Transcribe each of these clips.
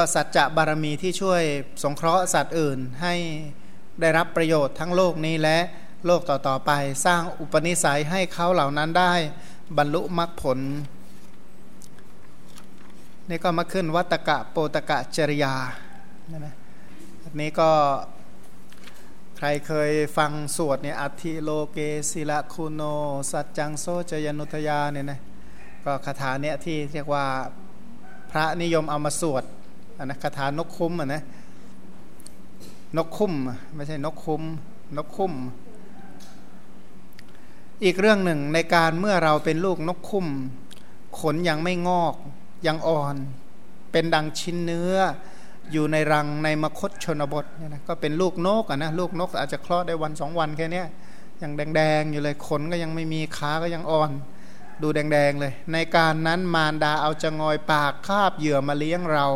ก็สัจจะบารมีที่ช่วยสงเคราะห์สัตว์อื่นให้ได้รับประโยชน์ทั้งโลกนี้และโลกต่อๆไป สร้างอุปนิสัยให้เขาเหล่านั้นได้บรรลุมรรคผล นี่ก็มาขึ้นวัตกะโปตกะจริยานะนี้ก็ใครเคยฟังสวดเนี่ยอัติโลเกศิละคูโน สัจจังโซจยนุทยาเนี่ยนะก็คาถาเนี่ยที่เรียกว่าพระนิยมเอามาสวด อันนะคาถานกคุ้มอะนะนกคุ้มไม่ใช่นกคุ้มนกคุ้ม อีกเรื่องหนึ่งในการเมื่อเราเป็นลูกนกคุ้ม ขนยังไม่งอกยังอ่อน เป็นดังชิ้นเนื้อ อยู่ในรังในมคตชนบทเนี่ยนะก็เป็นลูกนกอะนะลูกนกอาจจะคลอดได้วันสองวันแค่นี้ยังแดงๆอยู่เลยขนก็ยังไม่มีขาก็ยังอ่อน ดูแดงๆเลย ในการนั้นมารดาเอาจะงอยปากคาบเหยื่อมาเลี้ยงเรา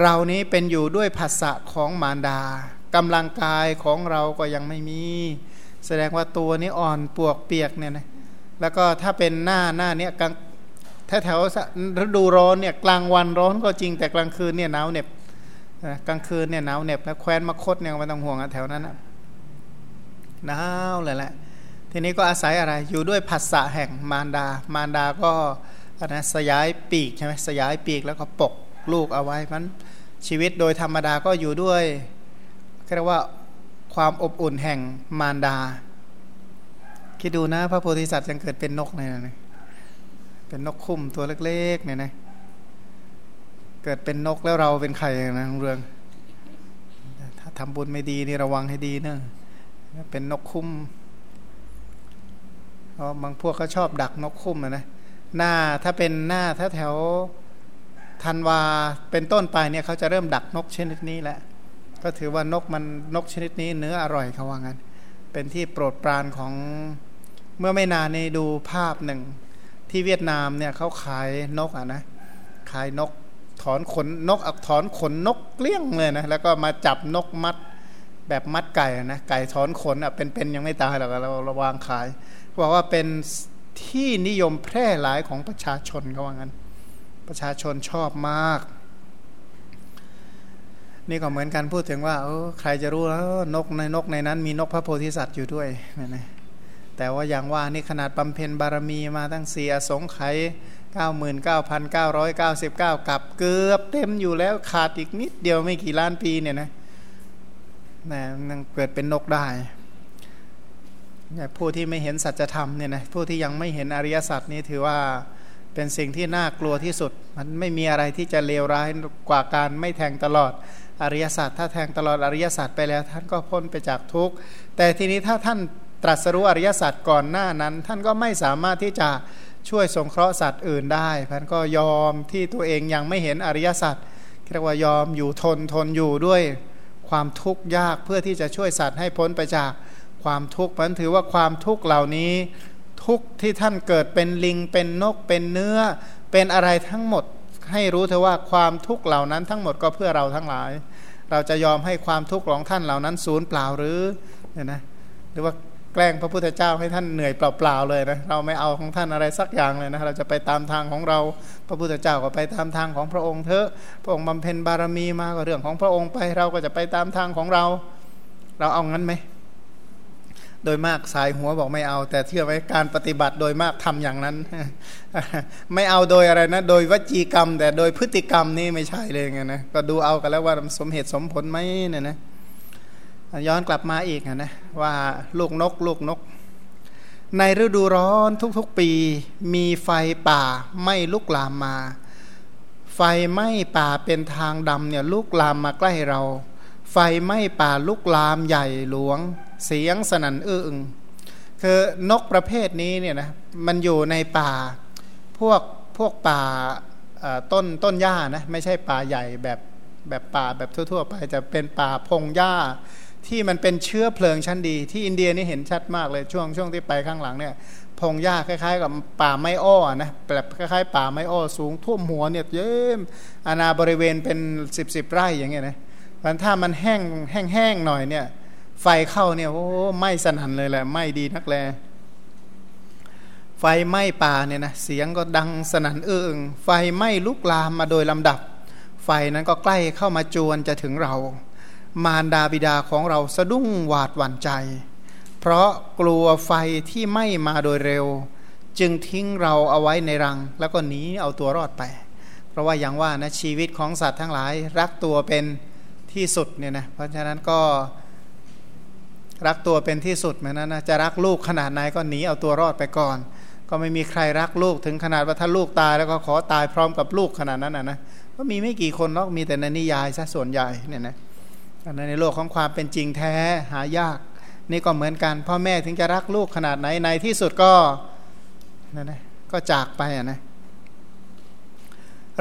เรานี้เป็นอยู่ด้วยภาษะของมารดากำลังกายของเราก็ยังไม่มี แสดงว่าตัวนี้อ่อนปวกเปียกเนี่ยนะแล้วก็ถ้าเป็นหน้าหน้าเนี้ยกลางถ้าแถวฤดูร้อนเนี่ยกลางวันร้อนก็จริงแต่กลางคืนเนี่ยหนาวเหน็บกลางคืนเนี่ยหนาวเหน็บแล้วแคว้นมคตเนี่ยไม่ต้องห่วงอะแถวนั้นหนาวเลยแหละทีนี้ก็อาศัยอะไรอยู่ด้วยภาษะแห่งมารดา มารดาก็นะสยายปีกใช่ไหมสยายปีกแล้วก็ปก ลูกเอาไว้มันชีวิตโดยธรรมดาก็อยู่ด้วยเรียกว่าความอบอุ่นแห่งมารดา คิดดูนะ พระโพธิสัตว์ยังเกิดเป็นนกเนี่ยนะเป็นนกคุ้มตัวเล็กๆเนี่ยนะเกิดเป็นนกแล้วเราเป็นใครนะเรื่อง ถ้าทำบุญไม่ดีนี่ระวังให้ดีเนะเป็นนกคุ้มเพราะบางพวกก็ชอบดักนกคุ้มนะหน้าถ้าเป็นหน้าถ้าแถว ธันวาเป็นต้นไปเนี่ยเขาจะเริ่มดักนกชนิดนี้แหละ ก็ถือว่านกมันนกชนิดนี้เนื้ออร่อยเขาว่างั้น เป็นที่โปรดปรานของเมื่อไม่นานนี้ดูภาพหนึ่ง ที่เวียดนามเนี่ยเขาขายนกอะนะขายนกถอนขนนกอักถอนขนนกเกลี้ยงเลยนะแล้วก็มาจับนกมัดแบบมัดไก่นะไก่ถอนขนอะเป็นๆยังไม่ตายหรอกเราระวางขายบอกว่าเป็นที่นิยมแพร่หลายของประชาชนเขาว่างั้น ประชาชนชอบมาก นี่ก็เหมือนกันพูดถึงว่าออใครจะรู้แล้วนกในนกในนั้น มีนกพระโพธิสัตว์อยู่ด้วยนะแต่ว่าอย่างว่านี่ขนาดบำเพ็ญบารมีมาตั้งเสียสงไข99,999 กับเกือบเต็มอยู่แล้วขาดอีกนิดเดียวไม่กี่ล้านปีเนี่ยนะนะนังเกิดเป็นนกได้ผู้ที่ไม่เห็นสัจธรรมเนี่ยนะผู้ที่ยังไม่เห็นอริยสัจนี่ถือว่า เป็นสิ่งที่น่ากลัวที่สุด มันไม่มีอะไรที่จะเลวร้ายกว่าการไม่แทงตลอดอริยศาสตร์ถ้าแทงตลอดอริยศาสตร์ไปแล้ว ท่านก็พ้นไปจากทุกข์แต่ทีนี้ถ้าท่านตรัสรู้อริยศาสตร์ก่อนหน้านั้น ท่านก็ไม่สามารถที่จะช่วยสงเคราะห์สัตว์อื่นได้ท่านก็ยอมที่ตัวเองยังไม่เห็นอริยสัจเรียกว่ายอมอยู่ทนทนอยู่ด้วยความทุกข์ยากเพื่อที่จะช่วยสัตว์ให้พ้นไปจากความทุกข์มันถือว่าความทุกข์เหล่านี้ ทุกที่ท่านเกิดเป็นลิงเป็นนกเป็นเนื้อ เป็นอะไรทั้งหมด ให้รู้เถอะว่าความทุกข์เหล่านั้นทั้งหมดก็เพื่อเราทั้งหลาย เราจะยอมให้ความทุกข์ของท่านเหล่านั้นสูญเปล่าหรือเนี่ยนะหรือว่าแกล้งพระพุทธเจ้าให้ท่านเหนื่อยเปล่าๆเลยนะเราไม่เอาของท่านอะไรสักอย่างเลยนะเราจะไปตามทางของเราพระพุทธเจ้าก็ไปตามทางของพระองค์เถอะพระองค์บำเพ็ญบารมีมาก็เรื่องของพระองค์ไป เราก็จะไปตามทางของเรา เราเอางั้นไหม โดยมากสายหัวบอกไม่เอา แต่เชื่อไว้การปฏิบัติโดยมากทำอย่างนั้น ไม่เอาโดยอะไรนะ โดยวจีกรรม แต่โดยพฤติกรรมนี่ไม่ใช่เลยไงนะก็ดูเอากันแล้วว่าสมเหตุสมผลไหมเนี่ยนะย้อนกลับมาอีกนะว่าลูกนก ลูกนก ในฤดูร้อนทุกๆปี มีไฟป่าไม่ลุกลามมา ไฟไหม้ป่าเป็นทางดำเนี่ยลุกลามมาใกล้เรา ไฟไหม้ป่าลุกลามใหญ่หลวง เสียงสนั่นอื้ออึงคือนกประเภทนี้เนี่ยนะมันอยู่ในป่าพวกพวกป่าต้นต้นหญ้านะไม่ใช่ป่าใหญ่แบบแบบป่าแบบทั่ว ๆ ไปจะเป็นป่าพงหญ้าที่มันเป็นเชื้อเพลิงชั้นดี ที่อินเดียนี่เห็นชัดมากเลยช่วงช่วงที่ไปข้างหลังเนี่ยพงหญ้าคล้ายๆ กับป่าไม้อ้อนะแบบคล้ายๆ ป่าไม้อ้อสูงท่วมหัวเนี่ยเยิ้มอาณาบริเวณเป็นสิบสิบไร่อย่างเงี้ยนะมันถ้ามันแห้งแห้งๆหน่อยเนี่ย ไฟเข้าเนี่ยโอ้ไม่สนั่นเลยแหละไม่ดีนักแล ไฟไหม้ป่าเนี่ยนะเสียงก็ดังสนั่นเอื้องไฟไหม้ลุกลามมาโดยลำดับ ไฟนั้นก็ใกล้เข้ามาจวนจะถึงเรา มารดาบิดาของเราสะดุ้งหวาดหวั่นใจ เพราะกลัวไฟที่ไหม่มาโดยเร็ว จึงทิ้งเราเอาไว้ในรัง แล้วก็หนีเอาตัวรอดไป เพราะว่าอย่างว่านะชีวิตของสัตว์ทั้งหลายรักตัวเป็นที่สุดเนี่ยนะเพราะฉะนั้นก็ รักตัวเป็นที่สุดเหมือนนั้นนะจะรักลูกขนาดไหนก็หนีเอาตัวรอดไปก่อน ก็ไม่มีใครรักลูกถึงขนาดว่าถ้าลูกตายแล้วก็ขอตายพร้อมกับลูกขนาดนั้นนะนะก็มีไม่กี่คนหรอกมีแต่ในนิยายซะส่วนใหญ่เนี่ยนะในโลกของความเป็นจริงแท้หายาก นี่ก็เหมือนกัน พ่อแม่ถึงจะรักลูกขนาดไหนในที่สุดก็นั่นนะก็จากไปอะนะ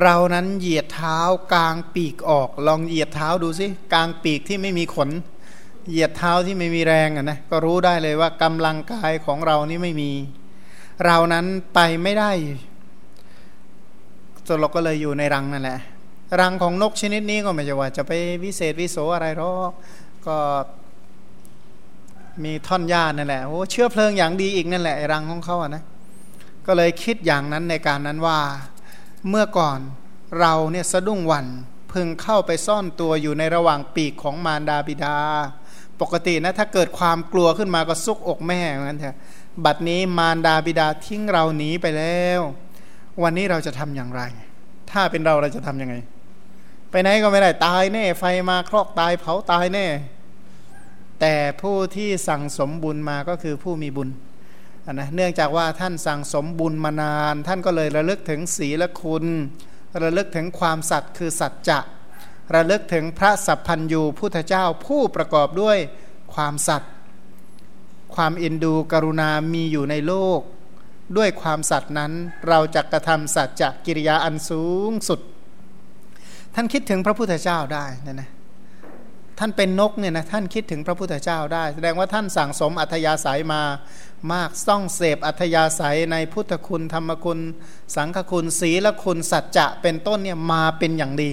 เรานั้นเหยียดเท้ากลางปีกออก ลองเหยียดเท้าดูสิกลางปีกที่ไม่มีขน เหยียดเท้าที่ไม่มีแรงอะนะก็รู้ได้เลยว่ากำลังกายของเรานี่ไม่มี เรานั้นไปไม่ได้จนเราก็เลยอยู่ในรังนั่นแหละ รังของนกชนิดนี้ก็ไม่ใช่ว่าจะไปวิเศษวิโสอะไรหรอกก็มีท่อนหญ้านั่นแหละโอ้เชื้อเพลิงอย่างดีอีกนั่นแหละรังของเขาอะนะก็เลยคิดอย่างนั้นในการนั้นว่าเมื่อก่อนเราเนี่ยสะดุ้งวันพึงเข้าไปซ่อนตัวอยู่ในระหว่างปีกของมารดาบิดา ปกตินะถ้าเกิดความกลัวขึ้นมาก็ซุกอกแม่เหมือนกันเถอะบัดนี้มารดาบิดาทิ้งเราหนีไปแล้ว วันนี้เราจะทำอย่างไร ถ้าเป็นเราเราจะทํำยังไง ไปไหนก็ไม่ได้ตายแน่ ไฟมาครอกตายเผาตายแน่ แต่ผู้ที่สั่งสมบุญมาก็คือผู้มีบุญนะเนื่องจากว่าท่านสั่งสมบุญมานาน ท่านก็เลยระลึกถึงศีลคุณ ระลึกถึงความสัตย์คือสัจจะ ระลึกถึงพระสัพพัญยูพุทธเจ้าผู้ประกอบด้วยความสัตย์ความอินดูกรุณามีอยู่ในโลก ด้วยความสัตย์นั้นเราจะกระทำสัจจะกิริยาอันสูงสุด ท่านคิดถึงพระพุทธเจ้าได้นะนะท่านเป็นนกเนี่ยนะท่านคิดถึงพระพุทธเจ้าได้ แสดงว่าท่านสั่งสมอัธยาศัยมามากต้องเสพอัธยาศัยในพุทธคุณธรรมคุณ สังฆคุณศีลคุณสัจจะเป็นต้นเนี่ยมาเป็นอย่างดี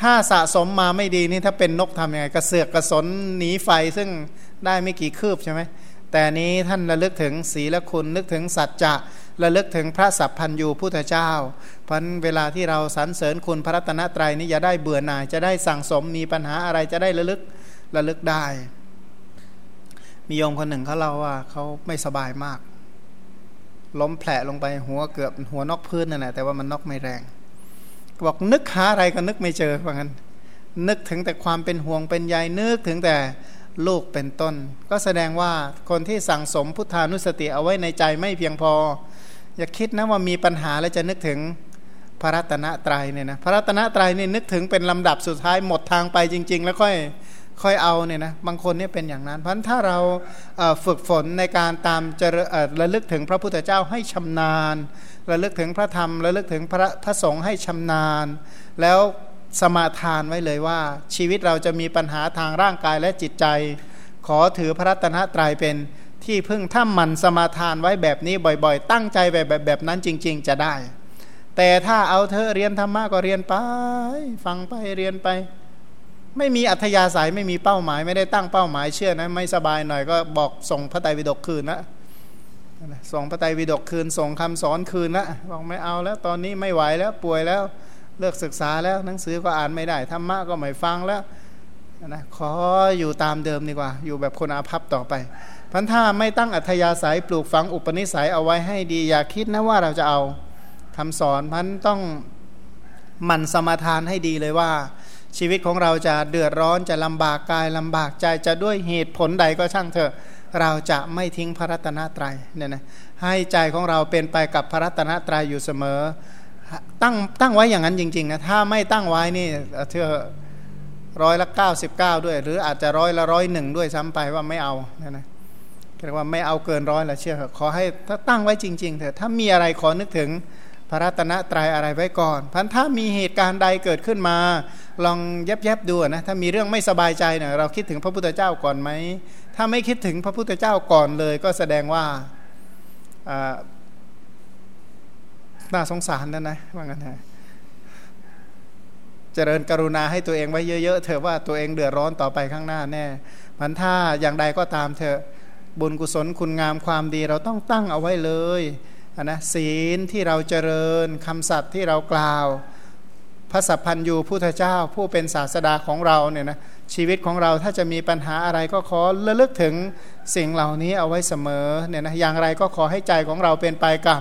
ถ้าสะสมมาไม่ดีนี่ถ้าเป็นนกทำยังไงกระเสือกกระสนหนีไฟซึ่งได้ไม่กี่คืบใช่ไหมแต่นี้ท่านระลึกถึงศีลคุณนึกถึงสัจจะระลึกถึงพระสัพพัญยูพุทธเจ้า เพราะเวลาที่เราสรรเสริญคุณพระรัตนตรัยนี่อย่าได้เบื่อหน่ายจะได้สั่งสมมีปัญหาอะไรจะได้ระลึกระลึกได้ มีโยมคนหนึ่งเขาเล่าว่าเขาไม่สบายมาก ล้มแผลลงไปหัวเกือบหัวนอกพื้นนั่นแหละแต่ว่ามันนอกไม่แรง บอกนึกหาอะไรก็นึกไม่เจอว่างั้น นึกถึงแต่ความเป็นห่วงเป็นใยนึกถึงแต่ลูกเป็นต้น ก็แสดงว่าคนที่สั่งสมพุทธานุสติเอาไว้ในใจไม่เพียงพอ อย่าคิดนะว่ามีปัญหาแล้วจะนึกถึงพระรัตนตรัยเนี่ยนะพระรัตนตรัยนี่นึกถึงเป็นลำดับสุดท้ายหมดทางไปจริง ๆ แล้วค่อยค่อยเอาเนี่ยนะบางคนเนี่ยเป็นอย่างนั้น เพราะถ้าเราฝึกฝนในการตามจะระลึกถึงพระพุทธเจ้าให้ชำนาญ ระลึกถึงพระธรรมระลึกถึงพระพระสงฆ์ให้ชำนาญ แล้วสมาทานไว้เลยว่า ชีวิตเราจะมีปัญหาทางร่างกายและจิตใจ ขอถือพระรัตนตรัยเป็นที่พึ่งถ้ามันสมาทานไว้แบบนี้บ่อยๆ ตั้งใจแบบแบบแบบนั้นจริง ๆ จะได้ แต่ถ้าเอาเธอเรียนธรรมะก็เรียนไป ฟังไปเรียนไป ไม่มีอัธยาศัยไม่มีเป้าหมาย ไม่ได้ตั้งเป้าหมายเชื่อนะไม่สบายหน่อยก็บอกส่งพระไตรปิฎกคืนนะ ส่งพระไตรปิฎกคืนส่งคำสอนคืนนะบอกไม่เอาแล้วตอนนี้ไม่ไหวแล้วป่วยแล้วเลิกศึกษาแล้วหนังสือก็อ่านไม่ได้ธรรมะก็ไม่ฟังแล้วนะขออยู่ตามเดิมดีกว่า อยู่แบบคนอาภัพต่อไปพันถ้าไม่ตั้งอัธยาศัยปลูกฝังอุปนิสัยเอาไว้ให้ดี อย่าคิดนะว่าเราจะเอาคำสอนพันต้องหมั่นสมาทานให้ดีเลยว่า ชีวิตของเราจะเดือดร้อนจะลำบากกายลำบากใจจะด้วยเหตุผลใดก็ช่างเถอะ เราจะไม่ทิ้งพระรัตนตรัยเนี่ยนะให้ใจของเราเป็นไปกับพระรัตนตรัยอยู่เสมอ ตั้งตั้งไว้อย่างนั้นจริงๆนะถ้าไม่ตั้งไว้นี่เธอร้อยละเก้าสิบเก้าด้วย หรืออาจจะร้อยละร้อยหนึ่งด้วยซ้ำไปว่าไม่เอาเนะนะเรียกว่าไม่เอาเกินร้อยละเชื่อขอให้ถ้าตั้งไว้จริงๆเถอะถ้ามีอะไรขอนึกถึงพระรัตนตรัยอะไรไว้ก่อนพันถ้ามีเหตุการณ์ใดเกิดขึ้นมา ลองแยบๆดูนะถ้ามีเรื่องไม่สบายใจเนี่ยเราคิดถึงพระพุทธเจ้าก่อนไหมถ้าไม่คิดถึงพระพุทธเจ้าก่อนเลย ก็แสดงว่าน่าสงสารนะนะว่างั้นนะเจริญกรุณาให้ตัวเองไว้เยอะๆเถอะว่าตัวเองเดือดร้อนต่อไปข้างหน้าแน่มันถ้าอย่างใดก็ตามเถอะบุญกุศลคุณงามความดีเราต้องตั้งเอาไว้เลยนะศีลที่เราเจริญคำสัตย์ที่เรากล่าว ระสัพพันยูพุทธเจ้าผู้เป็นศาสดาของเราเนี่ยนะชีวิตของเราถ้าจะมีปัญหาอะไรก็ขอระลึกถึงสิ่งเหล่านี้เอาไว้เสมอเนี่ยนะอย่างไรก็ขอให้ใจของเราเป็นไปกับ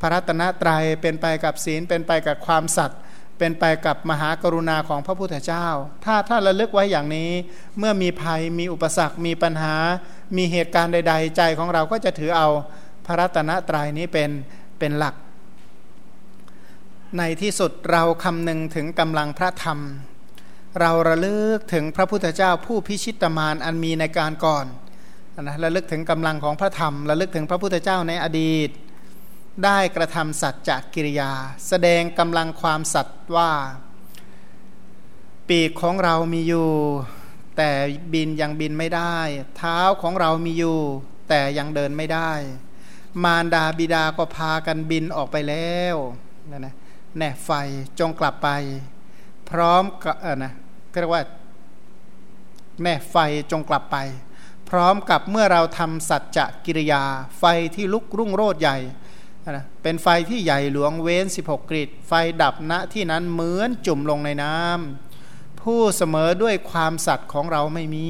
พระรัตนตรยัยเป็นไปกับศีล เป็นไปกับความสัตย์เป็นไปกับมหากรุณาของพระพุทธเจ้า ถ้าถ้าระลึกไว้อย่างนี้ เมื่อมีภัยมีอุปสรรค มีปัญหา มีเหตุการณ์ใด ๆ ใจของเราก็จะถือเอาพระรัตนตรัยนี้เป็นเป็นหลัก ในที่สุดเราคำนึงถึงกำลังพระธรรม เราระลึกถึงพระพุทธเจ้าผู้พิชิตมารอันมีในการก่อนนะระลึกถึงกำลังของพระธรรมระลึกถึงพระพุทธเจ้าในอดีต ได้กระทำสัจจกิริยา แสดงกำลังความสัตว์ว่า ปีกของเรามีอยู่ แต่บินยังบินไม่ได้ เท้าของเรามีอยู่ แต่ยังเดินไม่ได้ มารดาบิดาก็พากันบินออกไปแล้วนะนะ แน่ไฟจงกลับไป พร้อมกับเออนะเรียกว่าแน่ไฟจงกลับไป พร้อมกับเมื่อเราทำสัจจะกิริยา ไฟที่ลุกรุ่งโรดใหญ่นะเป็นไฟที่ใหญ่หลวงเว้น 16 กริดไฟดับณที่นั้นเหมือนจุ่มลงในน้ำผู้เสมอด้วยความสัตย์ของเราไม่มี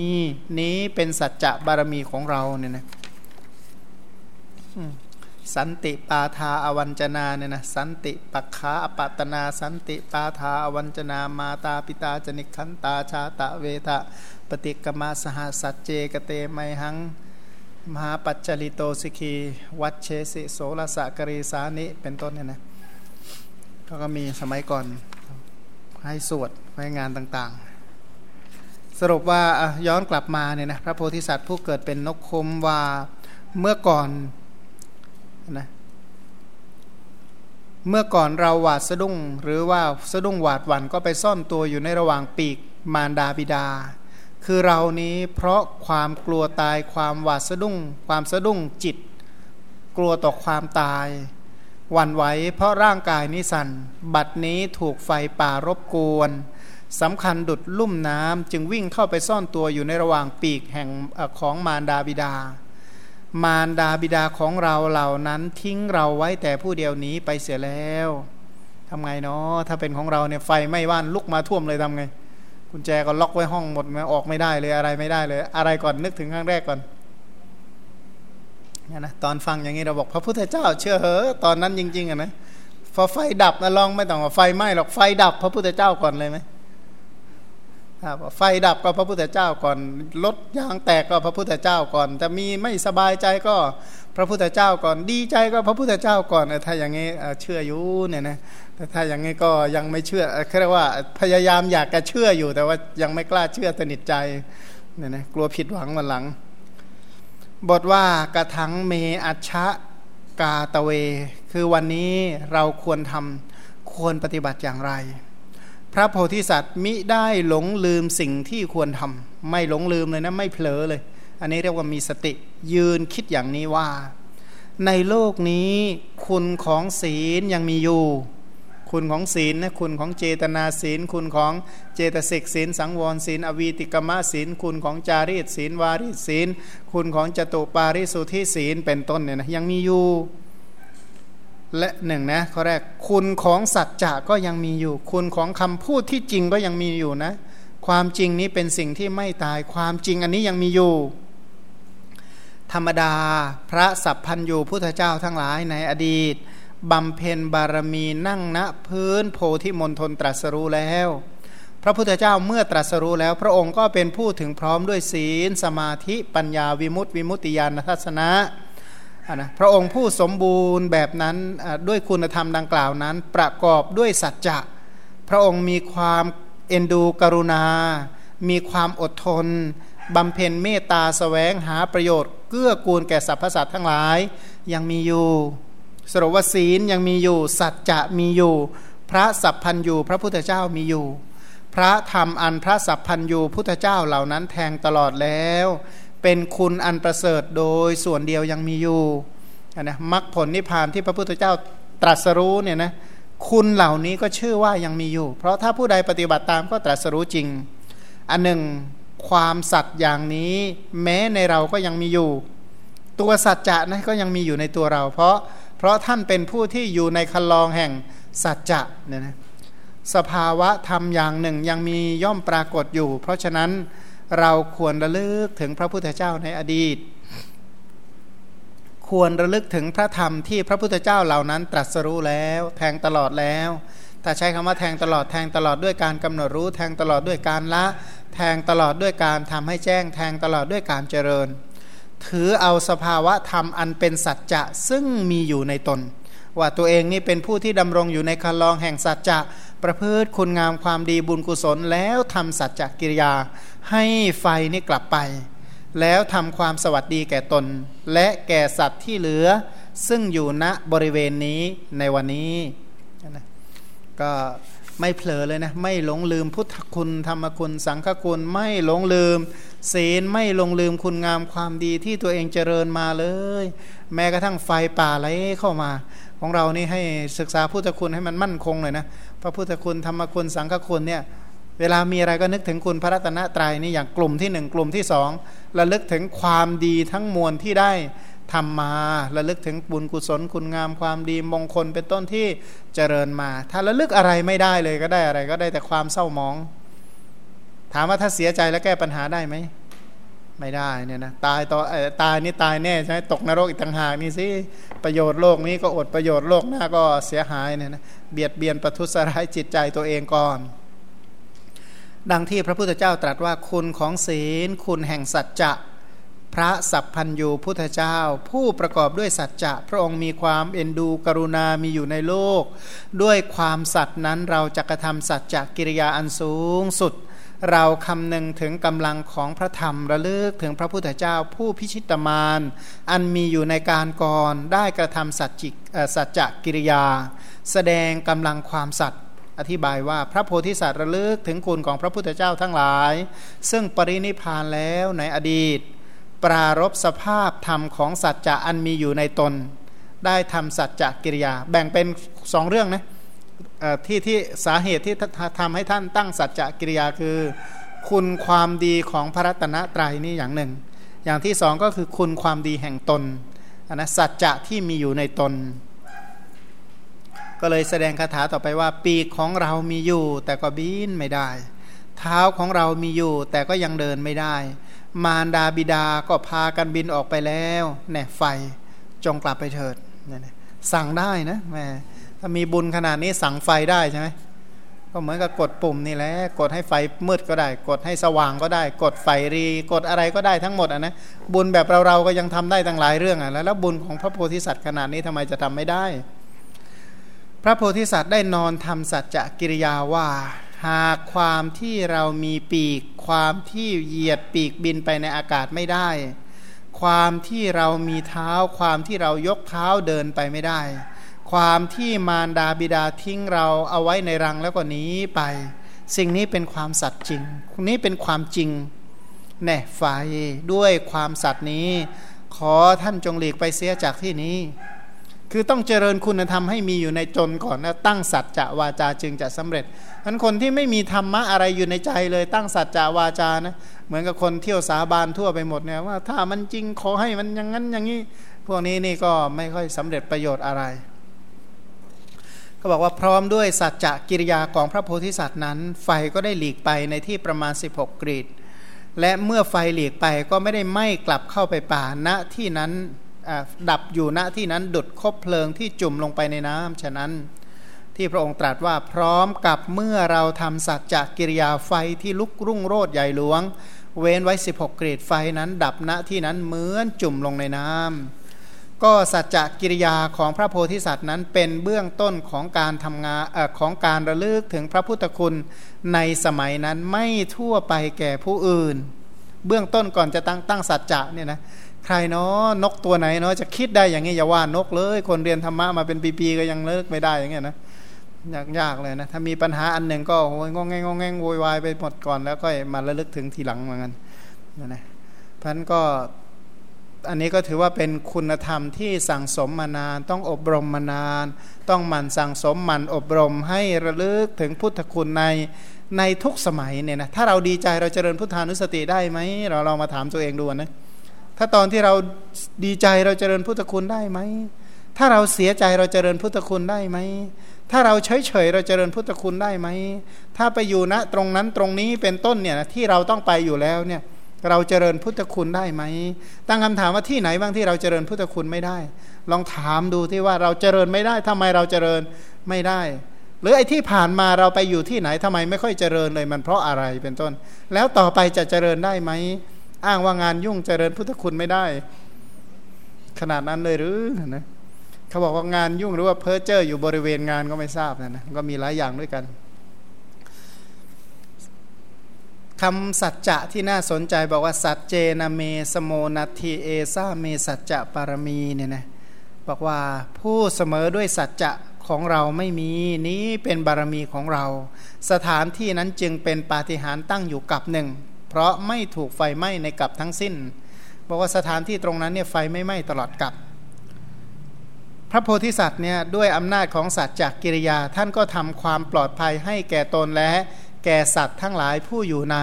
นี้เป็นสัจจะบารมีของเราเนี่ยนะ สันติปาทาอวัญจนาเนี่ยนะสันติปักขาอปัตนา สันติปาทาอวัญจนามาตาปิตาจนิคันตาชาตะเวทะปฏิกมาสหสัจเจกเตไมหังมหาปัจจลิโตสิกีวัดเชสิโสรสะกรีสานิเป็นต้นเนี่ยนะเขาก็มีสมัยก่อนให้สวดให้งานต่างๆ สรุปว่าย้อนกลับมาเนี่ยนะพระโพธิสัตว์ผู้เกิดเป็นนกคมว่าเมื่อก่อน นะเมื่อก่อนเราหวาดสะดุ้ง หรือว่าสะดุ้งหวาดหวั่นก็ไปซ่อนตัวอยู่ในระหว่างปีกมารดาบิดา คือเรานี้เพราะความกลัวตายความหวาดสะดุ้ง ความสะดุ้งจิต กลัวต่อความตาย หวั่นไหวเพราะร่างกายนิสันบัดนี้ถูกไฟป่ารบกวนสำคัญดุดลุ่มน้ำจึงวิ่งเข้าไปซ่อนตัวอยู่ในระหว่างปีกแห่งของมารดาบิดา มารดาบิดาของเราเหล่านั้นทิ้งเราไว้แต่ผู้เดียวนี้ไปเสียแล้วทำไงเนาะถ้าเป็นของเราเนี่ยไฟไม่ว่านลุกมาท่วมเลยทำไงกุญแจก็ล็อกไว้ห้องหมดนะออกไม่ได้เลยอะไรไม่ได้เลย อะไรก่อนนึกถึงครั้งแรกก่อนเนี่ยนะตอนฟังอย่างนี้เราบอกพระพุทธเจ้า เชื่อเหอะตอนนั้นจริงๆอะนะพอไฟดับนะลองไม่ต้องว่าไฟไหม้หรอกไฟดับพระพุทธเจ้าก่อนเลยไหม ไฟดับก็พระพุทธเจ้าก่อนรถยางแตกก็พระพุทธเจ้าก่อนจะมีไม่สบายใจก็พระพุทธเจ้าก่อนดีใจก็พระพุทธเจ้าก่อนถ้าอย่างนี้เชื่ออยู่เนี่ยนะแต่ถ้าอย่างนี้ก็ยังไม่เชื่อเรียกว่าพยายามอยากจะเชื่ออยู่แต่ว่ายังไม่กล้าเชื่อสนิทใจเนี่ยนะกลัวผิดหวังวันหลัง บทว่ากระทังเมอัชะกาตะเว คือวันนี้เราควรทำควรปฏิบัติอย่างไร พระโพธิสัตว์มิได้หลงลืมสิ่งที่ควรทำไม่หลงลืมเลยนะไม่เผลอเลย อันนี้เรียกว่ามีสติยืนคิดอย่างนี้ว่า ในโลกนี้คุณของศีลยังมีอยู่ คุณของศีลนะคุณของเจตนาศีล คุณของเจตสิกศีล สังวรศีล อวีติกมะศีล คุณของจารีตศีลวารีศีล คุณของจตุปาริสุทธิศีลเป็นต้นเนี่ยนะยังมีอยู่ และหนึ่งนะข้อแรกคุณของสัจจะก็ยังมีอยู่ คุณของคำพูดที่จริงก็ยังมีอยู่นะ ความจริงนี้เป็นสิ่งที่ไม่ตายความจริงอันนี้ยังมีอยู่ ธรรมดาพระสัพพันยูพุทธเจ้าทั้งหลายในอดีตบำเพ็ญบารมีนั่งณพื้นโพธิมณฑลตรัสรู้แล้ว พระพุทธเจ้าเมื่อตรัสรู้แล้ว พระองค์ก็เป็นผู้ถึงพร้อมด้วยศีล สมาธิปัญญาวิมุตติวิมุตติญาณทัศนะ นะพระองค์ผู้สมบูรณ์แบบนั้นด้วยคุณธรรมดังกล่าวนั้น ประกอบด้วยสัจจะ พระองค์มีความเอ็นดูกรุณา มีความอดทนบำเพ็ญเมตตาสแสวงหาประโยชน์เกื้อกูลแก่สรรพสัตว์ทั้งหลายยังมีอยู่ สรุปว่าศีลยังมีอยู่ สัจจะมีอยู่ พระสัพพันยูพระพุทธเจ้ามีอยู่ พระธรรมอันพระสัพพันยูพุทธเจ้าเหล่านั้นแทงตลอดแล้ว เป็นคุณอันประเสริฐโดยส่วนเดียวยังมีอยู่นะมรรคผลนิพพานที่พระพุทธเจ้าตรัสรู้เนี่ยนะคุณเหล่านี้ก็ชื่อว่ายังมีอยู่ เพราะถ้าผู้ใดปฏิบัติตามก็ตรัสรู้จริง อันหนึ่งความสัตย์อย่างนี้แม้ในเราก็ยังมีอยู่ ตัวสัจจะนะก็ยังมีอยู่ในตัวเรา เพราะเพราะท่านเป็นผู้ที่อยู่ในคันลองแห่งสัจจะเนี่ยนะสภาวะธรรมอย่างหนึ่งยังมีย่อมปรากฏอยู่ เพราะฉะนั้น เราควรระลึกถึงพระพุทธเจ้าในอดีต ควรระลึกถึงพระธรรมที่พระพุทธเจ้าเหล่านั้นตรัสรู้แล้ว แทงตลอดแล้ว ถ้าใช้คำว่าแทงตลอดแทงตลอดด้วยการกำหนดรู้ แทงตลอดด้วยการละ แทงตลอดด้วยการทำให้แจ้ง แทงตลอดด้วยการเจริญ ถือเอาสภาวะธรรมอันเป็นสัจจะซึ่งมีอยู่ในตน ว่าตัวเองนี่เป็นผู้ที่ดำรงอยู่ในคันลองแห่งสัจจะ ประพฤติคุณงามความดีบุญกุศลแล้วทำสัจจกิริยา ให้ไฟนี่กลับไป แล้วทำความสวัสดีแก่ตน และแก่สัตว์ที่เหลือ ซึ่งอยู่ณบริเวณนี้ในวันนี้นะก็ไม่เผลอเลยนะ ไม่หลงลืมพุทธคุณธรรมคุณสังฆคุณไม่หลงลืม ศีลไม่หลงลืมคุณงามความดีที่ตัวเองเจริญมาเลย แม้กระทั่งไฟป่าไหลเข้ามา ของเรานี่ให้ศึกษาพุทธคุณให้มันมั่นคงเลยนะ พระพุทธคุณธรรมคุณสังฆคุณเนี่ยเวลามีอะไรก็นึกถึงคุณพระรัตนตรัยนี่อย่างกลุ่มที่หนึ่งกลุ่มที่สองระลึกถึงความดีทั้งมวลที่ได้ทำมาระลึกถึงบุญกุศลคุณงามความดีมงคลเป็นต้นที่เจริญมา ถ้าระลึกอะไรไม่ได้เลยก็ได้อะไรก็ได้แต่ความเศร้ามอง ถามว่าถ้าเสียใจแล้วแก้ปัญหาได้ไหม ไม่ได้เนี่ยนะตายต่อตายนี่ตายแน่ใช่ไหมตกนรกอีกต่างหากนี่สิประโยชน์โลกนี้ก็อดประโยชน์โลกหน้าก็เสียหายเนี่ยนะเบียดเบียนประทุษร้ายจิตใจตัวเองก่อน ดังที่พระพุทธเจ้าตรัสว่าคุณของศีล คุณแห่งสัจจะพระสัพพัญยูพุทธเจ้า ผู้ประกอบด้วยสัจจะพระองค์มีความเอ็นดูกรุณามีอยู่ในโลก ด้วยความสัตย์นั้นเราจะกระทำสัจจะกิริยาอันสูงสุด เราคำนึงถึงกำลังของพระธรรมระลึกถึงพระพุทธเจ้าผู้พิชิตมารอันมีอยู่ในการก่อนได้กระทำสัจจิสัจจกิริยา แสดงกำลังความสัตย์อธิบายว่าพระโพธิสัตว์ระลึกถึงคุณของพระพุทธเจ้าทั้งหลาย ซึ่งปรินิพานแล้วในอดีต ปรารบสภาพธรรมของสัจจะอันมีอยู่ในตน ได้ทำสัจจะกิริยา แบ่งเป็นสองเรื่องนะ ที่ที่สาเหตุที่ทำให้ท่านตั้งสัจจะกิริยาคือ คุณความดีของพระรัตนตรัยนี่อย่างหนึ่ง อย่างที่สองก็คือคุณความดีแห่งตนนนะสัจจะที่มีอยู่ในตน ก็เลยแสดงคาถาต่อไปว่า ปีกของเรามีอยู่ แต่ก็บินไม่ได้ เท้าของเรามีอยู่ แต่ก็ยังเดินไม่ได้ มารดาบิดาก็พากันบินออกไปแล้วแน่ไฟจงกลับไปเถิดสั่งได้นะแม่ ถ้ามีบุญขนาดนี้สั่งไฟได้ใช่ไหมก็เหมือนกับกดปุ่มนี่แหละกดให้ไฟมืดก็ได้ กดให้สว่างก็ได้ กดไฟรี กดอะไรก็ได้ทั้งหมดอะนะบุญแบบเราเราก็ยังทำได้ตั้งหลายเรื่องอะแล้วแล้วบุญของพระโพธิสัตว์ขนาดนี้ทำไมจะทำไม่ได้ พระโพธิสัตว์ได้นอนทำสัจจะกิริยาว่า หากความที่เรามีปีก ความที่เหยียดปีกบินไปในอากาศไม่ได้ ความที่เรามีเท้า ความที่เรายกเท้าเดินไปไม่ได้ ความที่มารดาบิดาทิ้งเราเอาไว้ในรังแล้วก็หนีไป สิ่งนี้เป็นความสัตย์จริงนี้เป็นความจริงแน่ไฟด้วยความสัตย์นี้ ขอท่านจงหลีกไปเสียจากที่นี้ คือต้องเจริญคุณธรรมให้มีอยู่ในจนก่อนนะตั้งสัจจะวาจาจึงจะสำเร็จนั้นคนที่ไม่มีธรรมะอะไรอยู่ในใจเลยตั้งสัจจะวาจานะเหมือนกับคนเที่ยวสาบานทั่วไปหมดเนี่ยว่าถ้ามันจริงขอให้มันอย่างนั้นอย่างนี้ พวกนี้นี่ก็ไม่ค่อยสำเร็จประโยชน์อะไร ก็บอกว่าพร้อมด้วยสัจจะกิริยาของพระโพธิสัตว์นั้น ไฟก็ได้หลีกไปในที่ประมาณ 16 กรีดและเมื่อไฟหลีกไปก็ไม่ได้ไหม้กลับเข้าไปป่าณที่นั้นดับอยู่ณที่นั้นดุดคบเพลิงที่จุ่มลงไปในน้ำฉะนั้นที่พระองค์ตรัสว่าพร้อมกับเมื่อเราทำสัจจะกิริยาไฟที่ลุกรุ่งโรดใหญ่หลวง เว้นไว้ 16 กรีดไฟนั้น ดับณที่นั้นเหมือนจุ่มลงในน้ำ ก็สัจจกิริยาของพระโพธิสัตว์นั้นเป็นเบื้องต้นของการทำงานอของการระลึกถึงพระพุทธคุณในสมัยนั้นไม่ทั่วไปแก่ผู้อื่น เบื้องต้นก่อนจะตั้งตั้งสัจจะเนี่ยนะใครเนาะนกตัวไหนเนาะจะคิดได้อย่างนี้อย่าว่านกเลย คนเรียนธรรมะมาเป็นปีๆก็ยังเลิกไม่ได้อย่างเงี้ยนะยากยากเลยนะถ้ามีปัญหาอันหนึ่งก็โอยงงแงงงแงงโวยวายไปหมดก่อนแล้วก็มาระลึกถึงทีหลังเหมือนกันนะนะพันก็ อันนี้ก็ถือว่าเป็นคุณธรรมที่สั่งสมมานาน ต้องอบรมมานาน ต้องหมั่นสั่งสมหมั่นอบรมให้ระลึกถึงพุทธคุณในในทุกสมัยเนี่ยนะถ้าเราดีใจเราเจริญพุทธานุสติได้ไหมเราเรามาถามตัวเองดูนะถ้าตอนที่เราดีใจเราเจริญพุทธคุณได้ไหมถ้าเราเสียใจเราเจริญพุทธคุณได้ไหมถ้าเราเฉยเฉยเราเจริญพุทธคุณได้ไหมถ้าไปอยู่ณตรงนั้นตรงนี้เป็นต้นเนี่ยที่เราต้องไปอยู่แล้วเนี่ย เราเจริญพุทธคุณได้ไหม ตั้งคำถามว่าที่ไหนบ้างที่เราเจริญพุทธคุณไม่ได้ ลองถามดูที่ว่าเราเจริญไม่ได้ทำไมเราเจริญไม่ได้ หรือไอ้ที่ผ่านมาเราไปอยู่ที่ไหนทำไมไม่ค่อยเจริญเลยมันเพราะอะไรเป็นต้น แล้วต่อไปจะเจริญได้ไหม อ้างว่างานยุ่งเจริญพุทธคุณไม่ได้ ขนาดนั้นเลยหรือนะเขาบอกว่างานยุ่งหรือว่าเพ้อเจ้ออยู่บริเวณงานก็ไม่ทราบนะนะก็มีหลายอย่างด้วยกัน คำสัจจะที่น่าสนใจบอกว่า สัจเจนะเมสโมนัทีเอซาเมสัจจะปารมีเนี่ยนะบอกว่าผู้เสมอด้วยสัจจะของเราไม่มีนี้เป็นบารมีของเรา สถานที่นั้นจึงเป็นปาฏิหาริย์ตั้งอยู่กับหนึ่ง เพราะไม่ถูกไฟไหม้ในกับทั้งสิ้น บอกว่าสถานที่ตรงนั้นเนี่ยไฟไม่ไหม้ตลอดกับ พระโพธิสัตว์เนี่ยด้วยอำนาจของสัจจกิริยาท่านก็ทำความปลอดภัยให้แก่ตนและ แก่สัตว์ทั้งหลายผู้อยู่ใน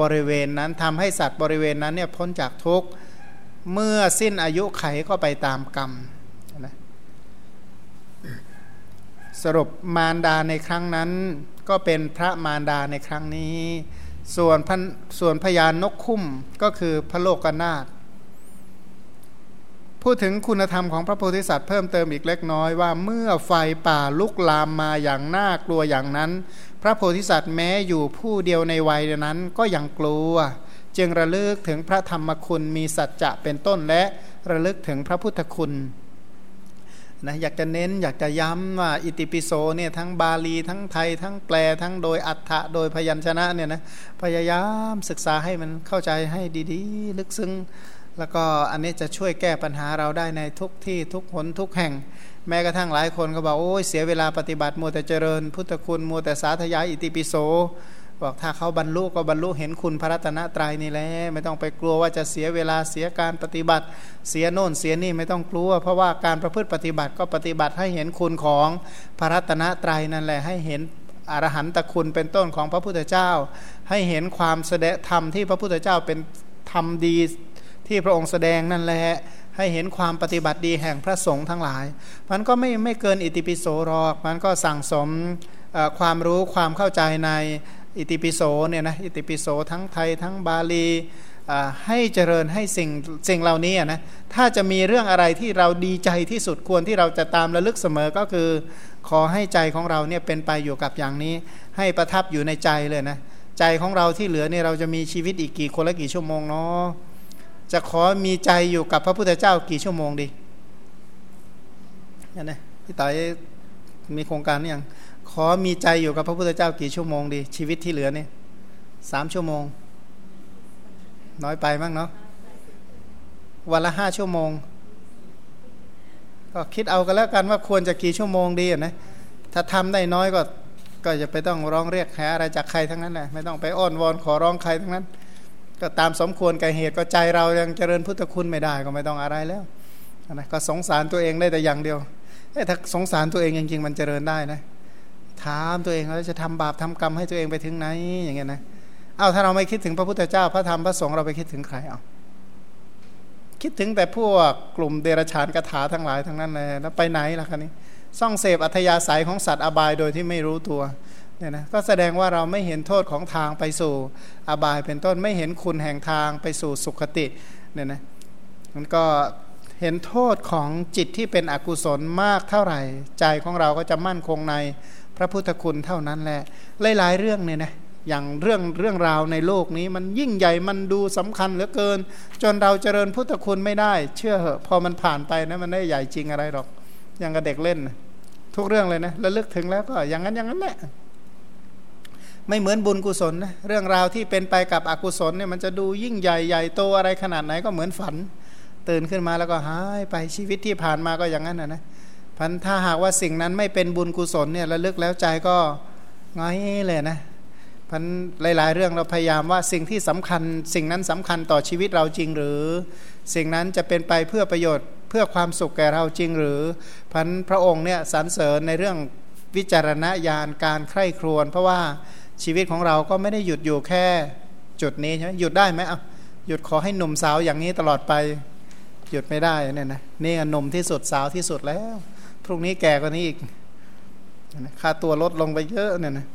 บริเวณนั้นทำให้สัตว์บริเวณนั้นเนี่ยพ้นจากทุกข์เมื่อสิ้นอายุไขก็ไปตามกรรมนะสรุปมารดาในครั้งนั้น ก็เป็นพระมารดาในครั้งนี้ ส่วนส่วนพยานนกคุ้มก็คือพระโลกนาถ พูดถึงคุณธรรมของพระโพธิสัตว์เพิ่มเติมอีกเล็กน้อยว่าเมื่อไฟป่าลุกลามมาอย่างน่ากลัวอย่างนั้น พระโพธิสัตว์แม้อยู่ผู้เดียวในวัยนั้นก็ยังกลัว จึงระลึกถึงพระธรรมคุณมีสัจจะเป็นต้นและระลึกถึงพระพุทธคุณนะอยากจะเน้นอยากจะย้ำว่าอิติปิโสเนี่ยทั้งบาลีทั้งไทย ทั้งแปลทั้งโดยอัฏฐะโดยพยัญชนะเนี่ยนะพยายามศึกษาให้มันเข้าใจให้ดีๆ ลึกซึ้ง แล้วก็อันนี้จะช่วยแก้ปัญหาเราได้ในทุกที่ทุกหนทุกแห่ง แม้กระทั่งหลายคนก็บอกโอ้ยเสียเวลาปฏิบัติมัวแต่เจริญ พุทธคุณมัวแต่สาธยายอิติปิโสบอกถ้าเขาบรรลุก็บรรลุเห็นคุณพระรัตนตรัยนี่แหละไม่ต้องไปกลัวว่าจะเสียเวลาเสียการปฏิบัติ เสียโน่นเสียนี่ไม่ต้องกลัว เพราะว่าการประพฤติปฏิบัติก็ปฏิบัติให้เห็นคุณของพระรัตนตรัยนั่นแหละให้เห็นอรหันตคุณเป็นต้นของพระพุทธเจ้า ให้เห็นความแสดงธรรมที่พระพุทธเจ้าเป็นธรรมดี ที่พระองค์แสดงนั่นแหละให้เห็นความปฏิบัติดีแห่งพระสงฆ์ทั้งหลาย มันก็ไม่ไม่เกินอิติปิโสหรอก มันก็สั่งสมความรู้ความเข้าใจในอิติปิโสเนี่ยนะอิติปิโสทั้งไทยทั้งบาลีให้เจริญให้สิ่งสิ่งเหล่านี้นะถ้าจะมีเรื่องอะไรที่เราดีใจที่สุดควรที่เราจะตามระลึกเสมอก็คือ ขอให้ใจของเราเนี่ยเป็นไปอยู่กับอย่างนี้ ให้ประทับอยู่ในใจเลยนะใจของเราที่เหลือเนี่ยเราจะมีชีวิตอีกกี่คนละกี่ชั่วโมงเนาะ จะขอมีใจอยู่กับพระพุทธเจ้ากี่ชั่วโมงดีนี่นะพี่ต่อยมีโครงการนี่ยังขอมีใจอยู่กับพระพุทธเจ้ากี่ชั่วโมงดี ชีวิตที่เหลือเนี่ยสามชั่วโมง น้อยไปมั้งเนาะวันละห้าชั่วโมง ก็คิดเอากันแล้วกันว่าควรจะกี่ชั่วโมงดีนะถ้าทำได้น้อยก็ก็จะไปต้องร้องเรียกหาอะไรจากใครทั้งนั้นแหละไม่ต้องไปอ้อนวอนขอร้องใครทั้งนั้น ก็ตามสมควรกับเหตุก็ใจเรายังเจริญพุทธคุณไม่ได้ก็ไม่ต้องอะไรแล้วนะก็สงสารตัวเองได้แต่อย่างเดียวถ้าสงสารตัวเองจริงๆมันเจริญได้นะถามตัวเองแล้วจะทำบาปทำกรรมให้ตัวเองไปถึงไหนอย่างเงี้ยนะเอาถ้าเราไม่คิดถึงพระพุทธเจ้าพระธรรมพระสงฆ์เราไปคิดถึงใครเอาคิดถึงแต่พวกกลุ่มเดรัจฉานกถาทั้งหลายทั้งนั้นเลยแล้วไปไหนล่ะคะนี้ ซ่องเสพอัธยาศัยของสัตว์อบายโดยที่ไม่รู้ตัว เนี่ยนะก็แสดงว่าเราไม่เห็นโทษของทางไปสู่อบายเป็นต้นไม่เห็นคุณแห่งทางไปสู่สุขติเนี่ยนะมันก็เห็นโทษของจิตที่เป็นอกุศลมากเท่าไหร่ ใจของเราก็จะมั่นคงในพระพุทธคุณเท่านั้นแหละหลายๆเรื่องเนี่ยนะอย่างเรื่องเรื่องราวในโลกนี้มันยิ่งใหญ่มันดูสำคัญเหลือเกิน จนเราเจริญพุทธคุณไม่ได้ เชื่อเหอะพอมันผ่านไปนะมันได้ใหญ่จริงอะไรหรอก อย่างกับเด็กเล่น ทุกเรื่องเลยนะแล้วลึกถึงแล้วก็อย่างนั้นอย่างนั้นแหละ ไม่เหมือนบุญกุศลนะเรื่องราวที่เป็นไปกับอกุศลเนี่ยมันจะดูยิ่งใหญ่ใหญ่โตอะไรขนาดไหนก็เหมือนฝัน ตื่นขึ้นมาแล้วก็หายไปชีวิตที่ผ่านมาก็อย่างนั้นนะนะพันถ้าหากว่าสิ่งนั้นไม่เป็นบุญกุศลเนี่ยระลึกแล้วใจก็ง่ายเลยนะพันหลาย ๆ เรื่องเราพยายามว่าสิ่งที่สำคัญ สิ่งนั้นสำคัญต่อชีวิตเราจริงหรือ สิ่งนั้นจะเป็นไปเพื่อประโยชน์เพื่อความสุขแก่เราจริงหรือพันพระองค์เนี่ยสรรเสริญในเรื่องวิจารณญาณการใคร่ครวญเพราะว่า ชีวิตของเราก็ไม่ได้หยุดอยู่แค่จุดนี้ใช่ไหมหยุดได้ไหมอะหยุดขอให้หนุ่มสาวอย่างนี้ตลอดไป หยุดไม่ได้เนี่ยนะนี่หนุ่มที่สุดสาวที่สุดแล้ว พรุ่งนี้แก่กว่านี้อีกค่าตัวลดลงไปเยอะเนี่ยนะ